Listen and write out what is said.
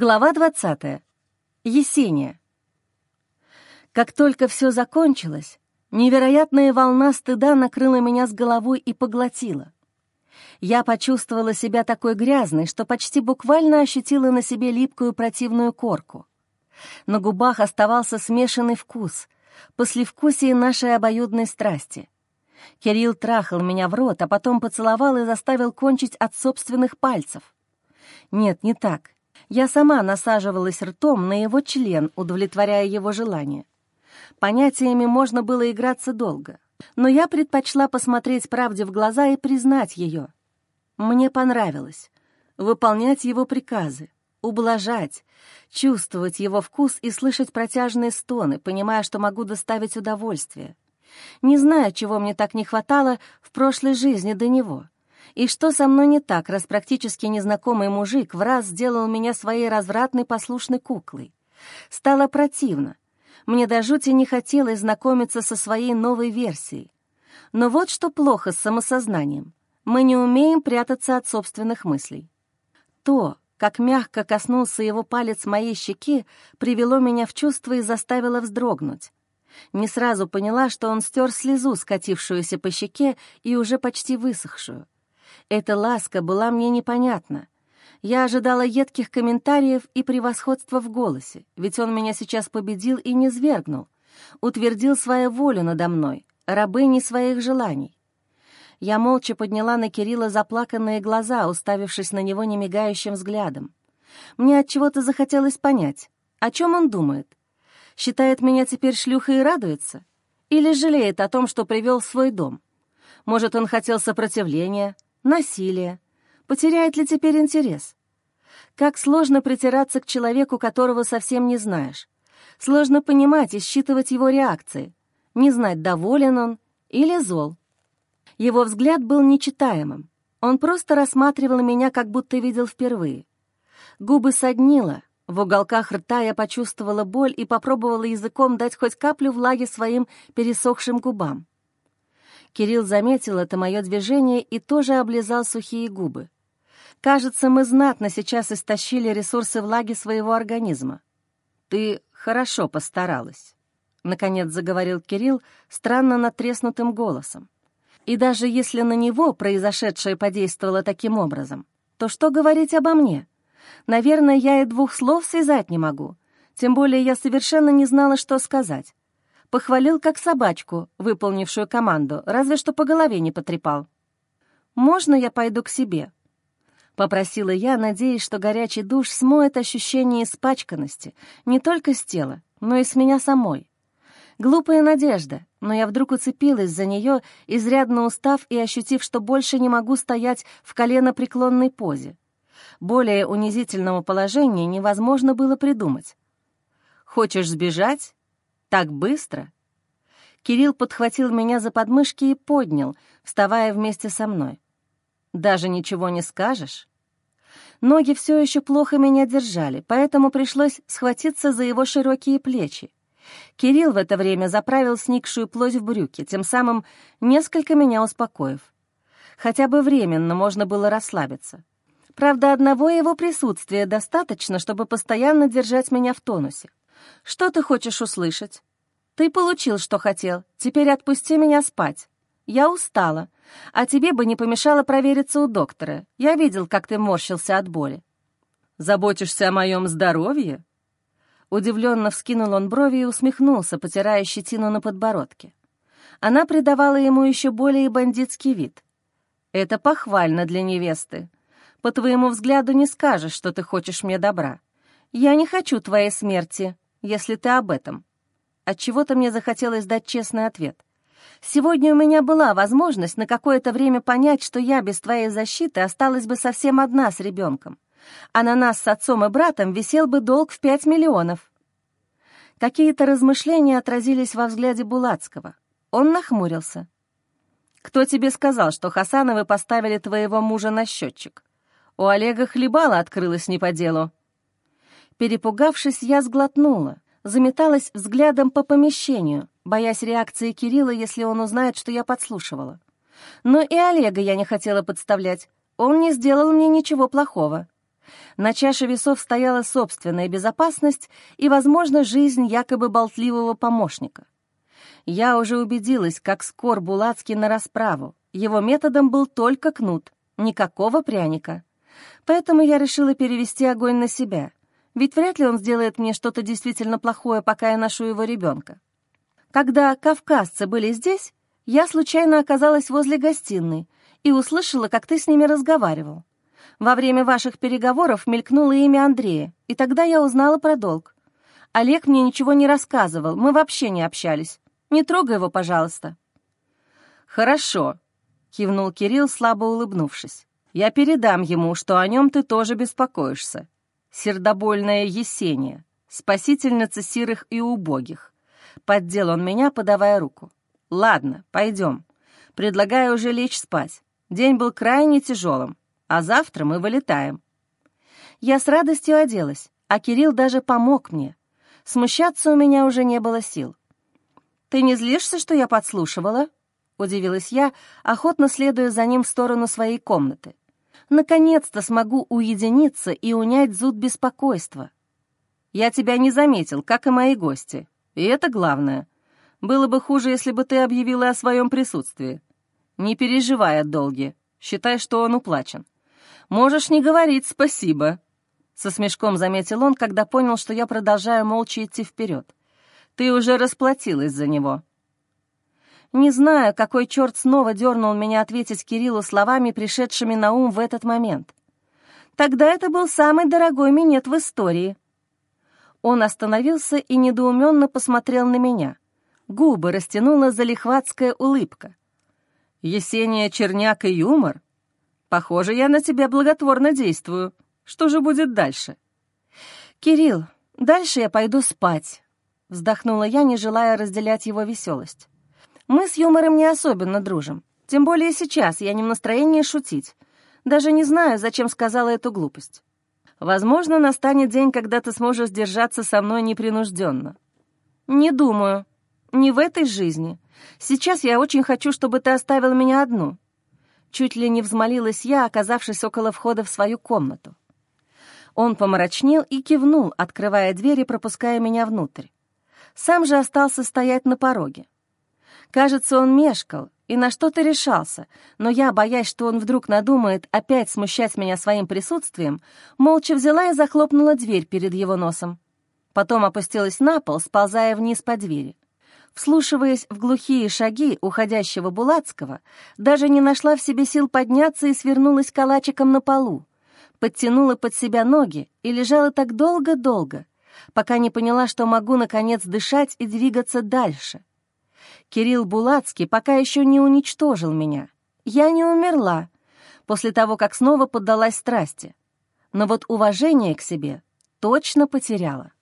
Глава 20. Есения. Как только все закончилось, невероятная волна стыда накрыла меня с головой и поглотила. Я почувствовала себя такой грязной, что почти буквально ощутила на себе липкую противную корку. На губах оставался смешанный вкус, послевкусие нашей обоюдной страсти. Кирилл трахал меня в рот, а потом поцеловал и заставил кончить от собственных пальцев. Нет, не так. Я сама насаживалась ртом на его член, удовлетворяя его желание. Понятиями можно было играться долго, но я предпочла посмотреть правде в глаза и признать ее. Мне понравилось выполнять его приказы, ублажать, чувствовать его вкус и слышать протяжные стоны, понимая, что могу доставить удовольствие. Не знаю, чего мне так не хватало в прошлой жизни до него — и что со мной не так, раз практически незнакомый мужик в раз сделал меня своей развратной послушной куклой? Стало противно. Мне до жути не хотелось знакомиться со своей новой версией. Но вот что плохо с самосознанием. Мы не умеем прятаться от собственных мыслей. То, как мягко коснулся его палец моей щеки, привело меня в чувство и заставило вздрогнуть. Не сразу поняла, что он стер слезу, скатившуюся по щеке и уже почти высохшую. Эта ласка была мне непонятна. Я ожидала едких комментариев и превосходства в голосе, ведь он меня сейчас победил и не свергнул, утвердил свою волю надо мной, рабыни своих желаний. Я молча подняла на Кирилла заплаканные глаза, уставившись на него немигающим взглядом. Мне от чего то захотелось понять, о чем он думает. Считает меня теперь шлюхой и радуется? Или жалеет о том, что привел в свой дом? Может, он хотел сопротивления, насилие. Потеряет ли теперь интерес? Как сложно притираться к человеку, которого совсем не знаешь. Сложно понимать и считывать его реакции, не знать, доволен он или зол. Его взгляд был нечитаемым. Он просто рассматривал меня, как будто видел впервые. Губы соднило, в уголках рта я почувствовала боль и попробовала языком дать хоть каплю влаги своим пересохшим губам. Кирилл заметил это мое движение и тоже облизал сухие губы. Кажется, мы знатно сейчас истощили ресурсы влаги своего организма. Ты хорошо постаралась, — наконец заговорил Кирилл странно натреснутым голосом. И даже если на него произошедшее подействовало таким образом, то что говорить обо мне? Наверное, я и двух слов связать не могу. Тем более я совершенно не знала, что сказать. Похвалил как собачку, выполнившую команду, разве что по голове не потрепал. «Можно я пойду к себе?» Попросила я, надеясь, что горячий душ смоет ощущение испачканности не только с тела, но и с меня самой. Глупая надежда, но я вдруг уцепилась за нее, изрядно устав и ощутив, что больше не могу стоять в колено-преклонной позе. Более унизительного положения невозможно было придумать. «Хочешь сбежать? Так быстро?» Кирилл подхватил меня за подмышки и поднял, вставая вместе со мной. «Даже ничего не скажешь?» Ноги все еще плохо меня держали, поэтому пришлось схватиться за его широкие плечи. Кирилл в это время заправил сникшую плоть в брюки, тем самым несколько меня успокоив. Хотя бы временно можно было расслабиться. Правда, одного его присутствия достаточно, чтобы постоянно держать меня в тонусе. Что ты хочешь услышать? Ты получил, что хотел. Теперь отпусти меня спать. Я устала. А тебе бы не помешало провериться у доктора. Я видел, как ты морщился от боли. Заботишься о моем здоровье? Удивленно вскинул он брови и усмехнулся, потирая щетину на подбородке. Она придавала ему еще более бандитский вид. «Это похвально для невесты. По твоему взгляду не скажешь, что ты хочешь мне добра. Я не хочу твоей смерти, если ты об этом. От чего то мне захотелось дать честный ответ. Сегодня у меня была возможность на какое-то время понять, что я без твоей защиты осталась бы совсем одна с ребенком, а на нас с отцом и братом висел бы долг в пять миллионов. Какие-то размышления отразились во взгляде Булацкого. Он нахмурился. «Кто тебе сказал, что Хасановы поставили твоего мужа на счетчик? У Олега хлебало открылось не по делу». Перепугавшись, я сглотнула, заметалась взглядом по помещению, боясь реакции Кирилла, если он узнает, что я подслушивала. Но и Олега я не хотела подставлять. Он не сделал мне ничего плохого. На чаше весов стояла собственная безопасность и, возможно, жизнь якобы болтливого помощника. Я уже убедилась, как скор Булацкий на расправу. Его методом был только кнут, никакого пряника. Поэтому я решила перевести огонь на себя, ведь вряд ли он сделает мне что-то действительно плохое, пока я ношу его ребенка. Когда кавказцы были здесь, я случайно оказалась возле гостиной и услышала, как ты с ними разговаривал. Во время ваших переговоров мелькнуло имя Андрея, и тогда я узнала про долг. Олег мне ничего не рассказывал, мы вообще не общались. Не трогай его, пожалуйста». «Хорошо», — кивнул Кирилл, слабо улыбнувшись. «Я передам ему, что о нем ты тоже беспокоишься. Сердобольная Есения, спасительница сирых и убогих. Поддел он меня, подавая руку. Ладно, пойдем. Предлагаю уже лечь спать. День был крайне тяжелым, а завтра мы вылетаем». Я с радостью оделась, а Кирилл даже помог мне. Смущаться у меня уже не было сил. «Ты не злишься, что я подслушивала?» — удивилась я, охотно следуя за ним в сторону своей комнаты. «Наконец-то смогу уединиться и унять зуд беспокойства». «Я тебя не заметил, как и мои гости. И это главное. Было бы хуже, если бы ты объявила о своем присутствии. Не переживай от долги. Считай, что он уплачен. Можешь не говорить спасибо». Со смешком заметил он, когда понял, что я продолжаю молча идти вперед. Ты уже расплатилась за него». Не знаю, какой черт снова дернул меня ответить Кириллу словами, пришедшими на ум в этот момент. Тогда это был самый дорогой минет в истории. Он остановился и недоуменно посмотрел на меня. Губы растянула залихватская улыбка. «Есения Черняк и юмор? Похоже, я на тебя благотворно действую. Что же будет дальше?» «Кирилл, дальше я пойду спать», Вздохнула я, не желая разделять его веселость. «Мы с юмором не особенно дружим. Тем более сейчас я не в настроении шутить. Даже не знаю, зачем сказала эту глупость. Возможно, настанет день, когда ты сможешь держаться со мной непринужденно. Не думаю. Не в этой жизни. Сейчас я очень хочу, чтобы ты оставил меня одну. Чуть ли не взмолилась я, оказавшись около входа в свою комнату. Он помрачнел и кивнул, открывая дверь и пропуская меня внутрь сам же остался стоять на пороге. Кажется, он мешкал и на что-то решался, но я, боясь, что он вдруг надумает опять смущать меня своим присутствием, молча взяла и захлопнула дверь перед его носом. Потом опустилась на пол, сползая вниз по двери. Вслушиваясь в глухие шаги уходящего Булацкого, даже не нашла в себе сил подняться и свернулась калачиком на полу, подтянула под себя ноги и лежала так долго-долго, пока не поняла, что могу, наконец, дышать и двигаться дальше. Кирилл Булацкий пока еще не уничтожил меня. Я не умерла после того, как снова поддалась страсти. Но вот уважение к себе точно потеряла.